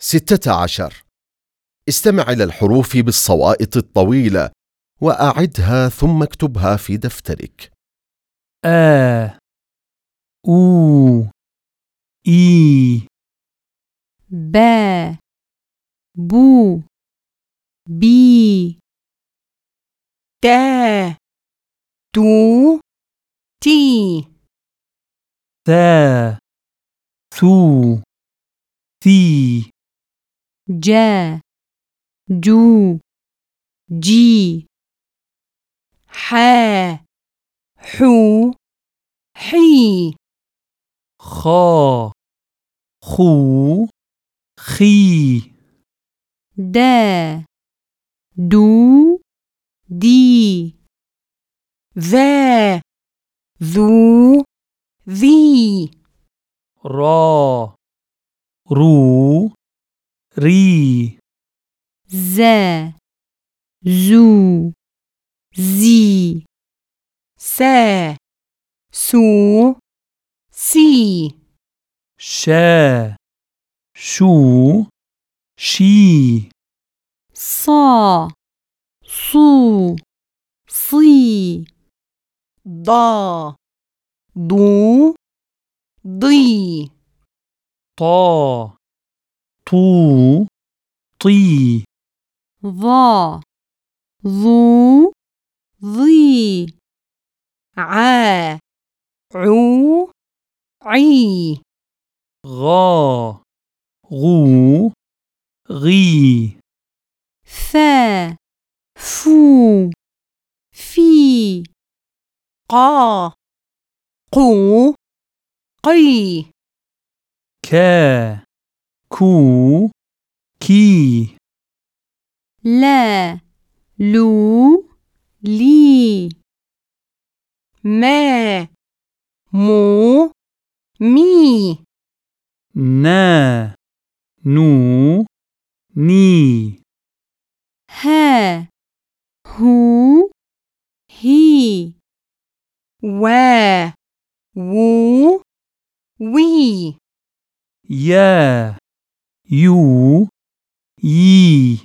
ستة عشر. استمع إلى الحروف بالصوائط الطويلة وأعدها ثم اكتبها في دفترك. آ أو إي با بو بي تا تو تي. ثا ثو ثي. جا جو جي حا حو حي خا خو خي دا دو دي ذا ذو ذي را رو ري. ذا زو. زي. سا سو. سي. شا شو. شي. صا صو. صي. ضا ضو. ضي. طا طو طي ظا ظو ظي عا عو عي غا غو غي ثا فو في قا قو قي كا كو كي لا لو لي ما مو مي نا نو ني ها هو هي وا وو وي يا U e